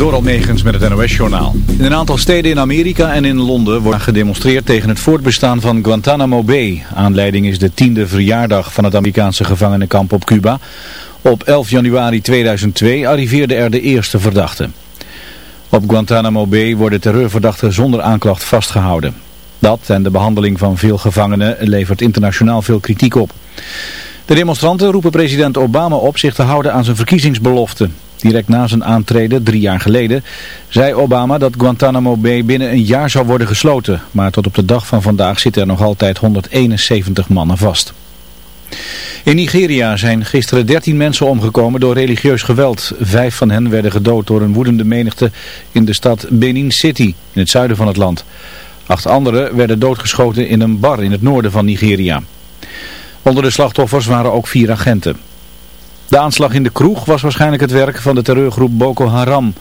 Door Almegens met het NOS-journaal. In een aantal steden in Amerika en in Londen wordt gedemonstreerd tegen het voortbestaan van Guantanamo Bay. Aanleiding is de tiende verjaardag van het Amerikaanse gevangenenkamp op Cuba. Op 11 januari 2002 arriveerde er de eerste verdachte. Op Guantanamo Bay worden terreurverdachten zonder aanklacht vastgehouden. Dat en de behandeling van veel gevangenen levert internationaal veel kritiek op. De demonstranten roepen president Obama op zich te houden aan zijn verkiezingsbelofte. Direct na zijn aantreden, drie jaar geleden, zei Obama dat Guantanamo Bay binnen een jaar zou worden gesloten. Maar tot op de dag van vandaag zitten er nog altijd 171 mannen vast. In Nigeria zijn gisteren 13 mensen omgekomen door religieus geweld. Vijf van hen werden gedood door een woedende menigte in de stad Benin City, in het zuiden van het land. Acht anderen werden doodgeschoten in een bar in het noorden van Nigeria. Onder de slachtoffers waren ook vier agenten. De aanslag in de kroeg was waarschijnlijk het werk van de terreurgroep Boko Haram.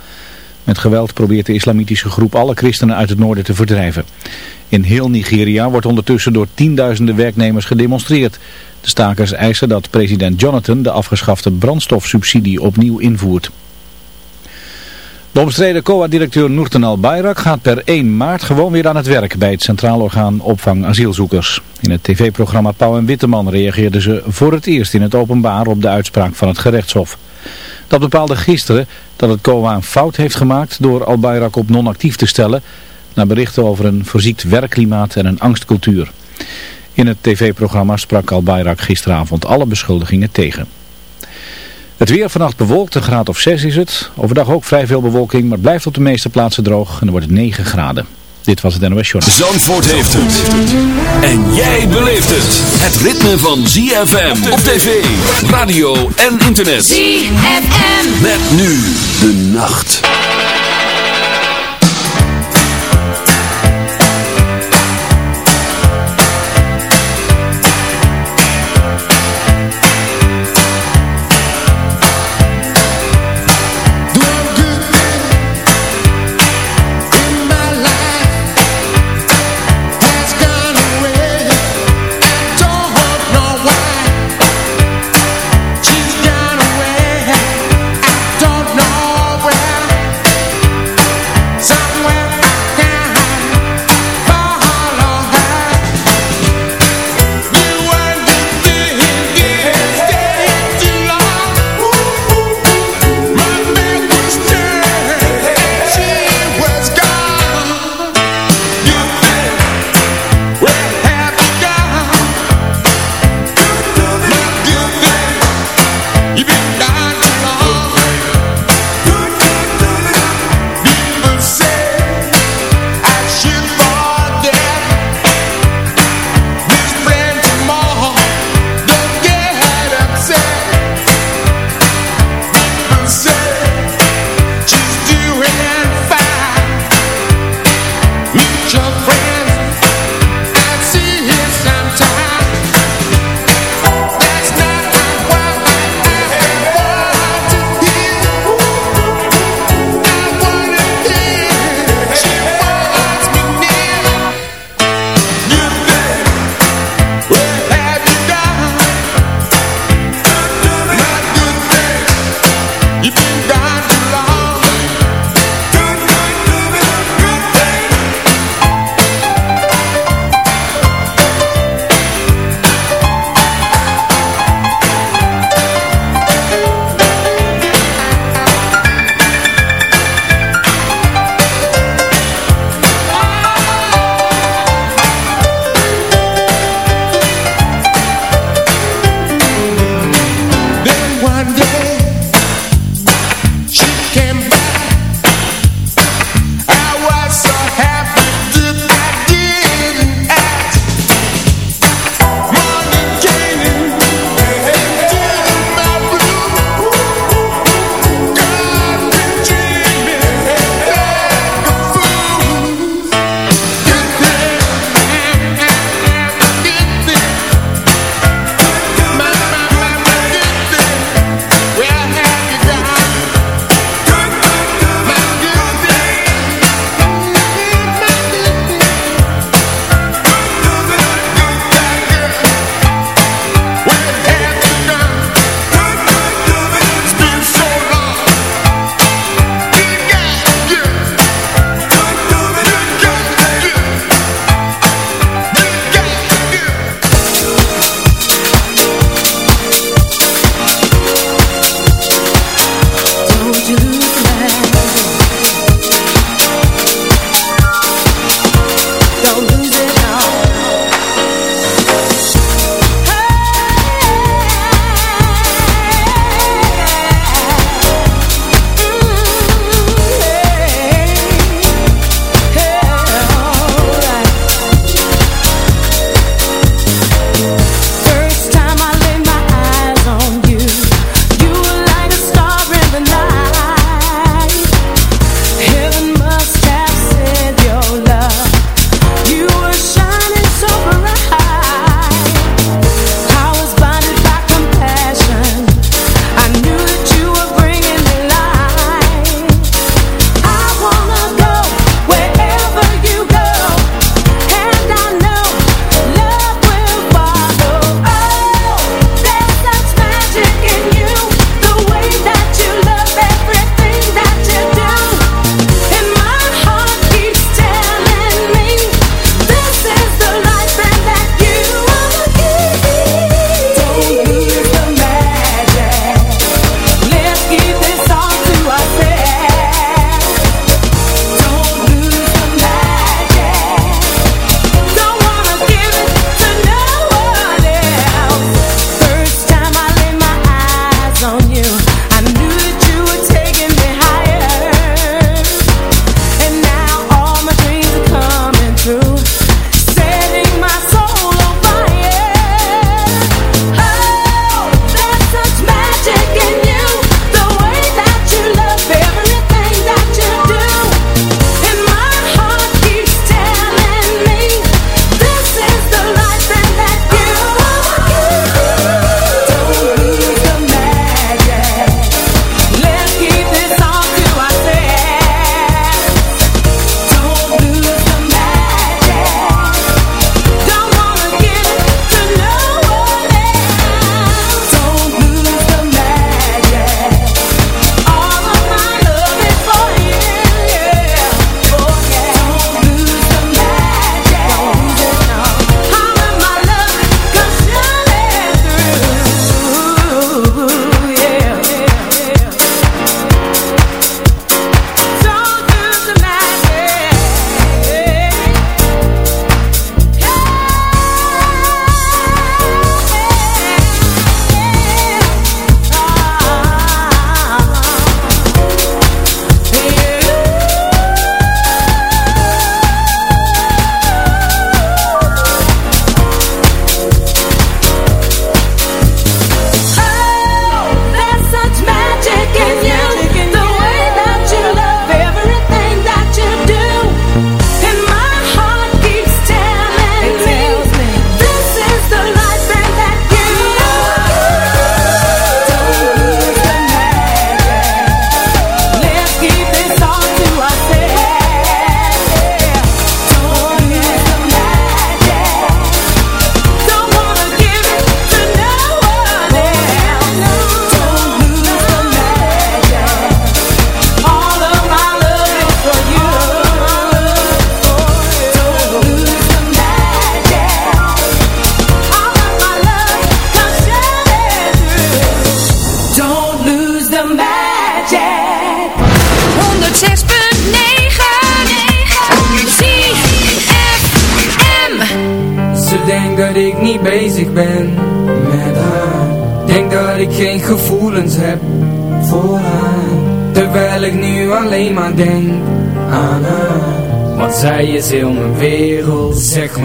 Met geweld probeert de islamitische groep alle christenen uit het noorden te verdrijven. In heel Nigeria wordt ondertussen door tienduizenden werknemers gedemonstreerd. De stakers eisen dat president Jonathan de afgeschafte brandstofsubsidie opnieuw invoert. De omstreden COA-directeur Noorten Al-Bayrak gaat per 1 maart gewoon weer aan het werk bij het Centraal Orgaan Opvang Asielzoekers. In het tv-programma Pauw en Witteman reageerden ze voor het eerst in het openbaar op de uitspraak van het gerechtshof. Dat bepaalde gisteren dat het COA een fout heeft gemaakt door Al-Bayrak op non-actief te stellen, na berichten over een verziekt werkklimaat en een angstcultuur. In het tv-programma sprak Al-Bayrak gisteravond alle beschuldigingen tegen. Het weer vannacht bewolkt, een graad of 6 is het. Overdag ook vrij veel bewolking, maar blijft op de meeste plaatsen droog en dan wordt het 9 graden. Dit was het NOS Journal. Zandvoort heeft het. En jij beleeft het. Het ritme van ZFM op tv, radio en internet. ZFM. Met nu de nacht.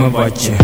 Zeg me wat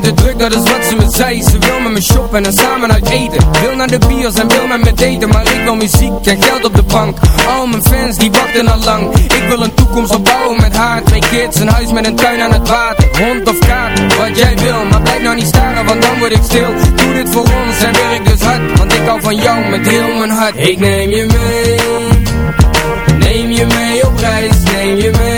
bent te druk, dat is wat ze me zei Ze wil met me shoppen en samen uit eten. Wil naar de bios en wil met me daten Maar ik wil muziek en geld op de bank. Al mijn fans die wachten al lang. Ik wil een toekomst opbouwen met haar Twee kids, een huis met een tuin aan het water. Hond of kaart, wat jij wil Maar blijf nou niet staren, want dan word ik stil. Doe dit voor ons en werk dus hard Want ik hou van jou met heel mijn hart. Ik neem je mee Neem je mee op reis, neem je mee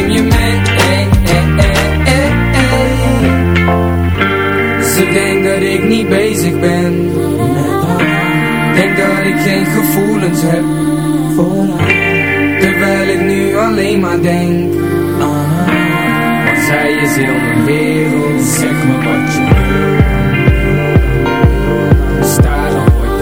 ik geen gevoelens heb Terwijl ik nu alleen maar denk ah, Want zij is heel mijn wereld Zeg me wat je wil. Sta dan ooit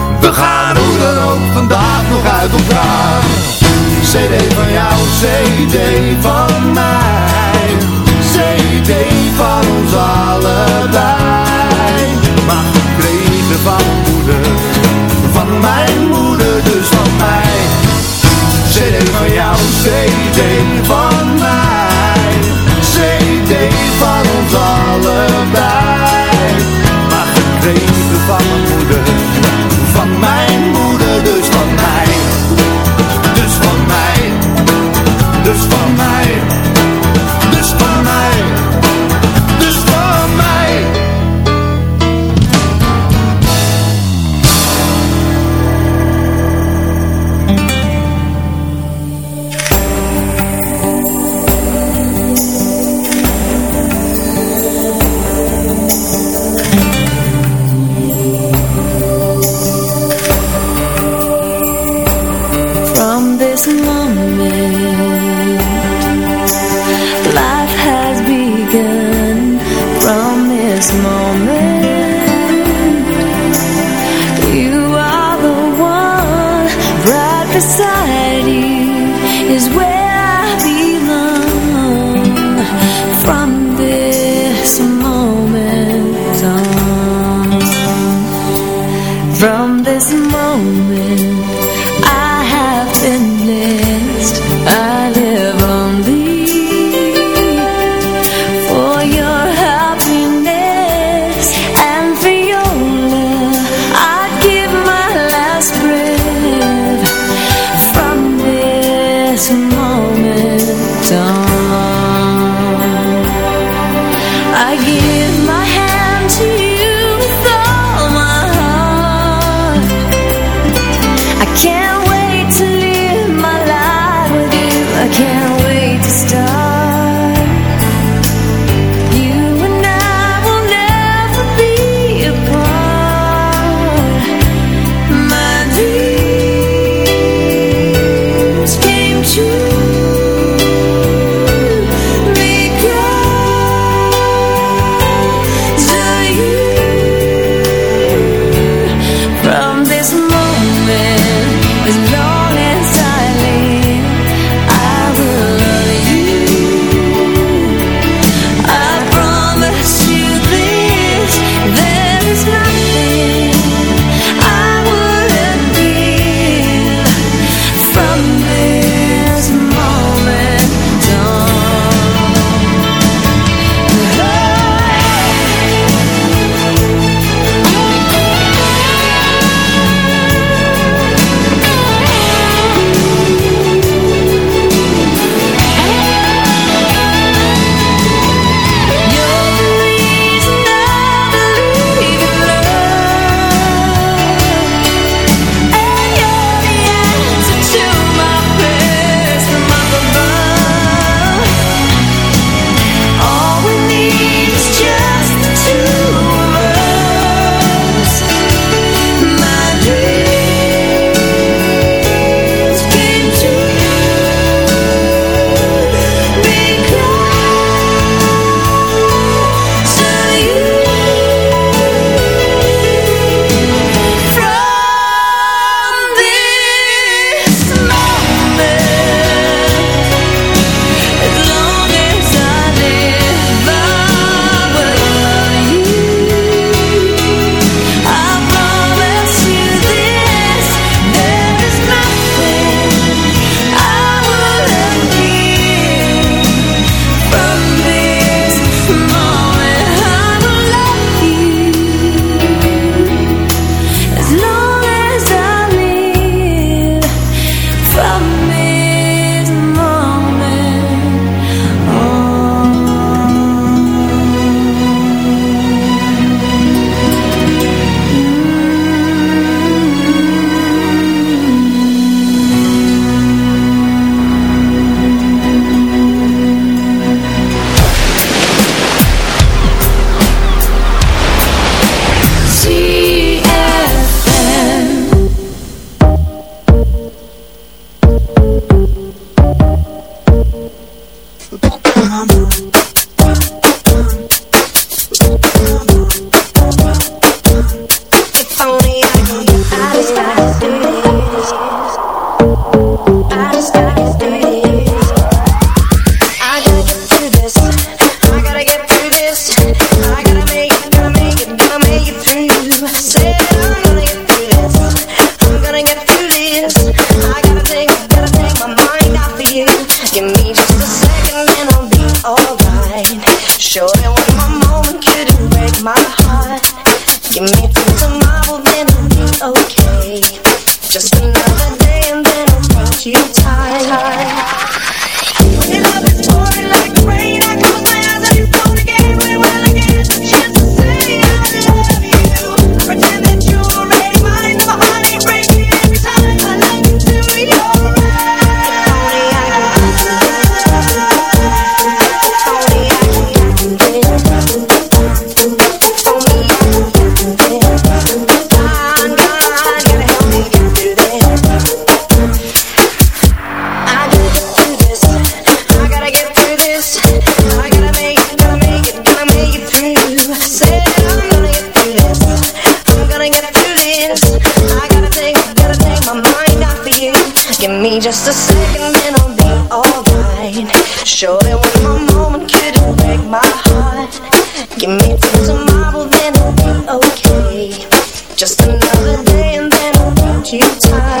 we gaan hoe dan ook vandaag nog uit elkaar. CD van jou, CD van mij. CD van ons allebei. Maar gebleven van moeder Van mijn moeder, dus van mij. CD van jou, CD van mij. CD van ons allebei. Maar gebleven van My. a second and I'll be alright. Surely, it with my moment, couldn't break my heart. Give me till tomorrow, then I'll be okay. Just another day and then I'll get you tired.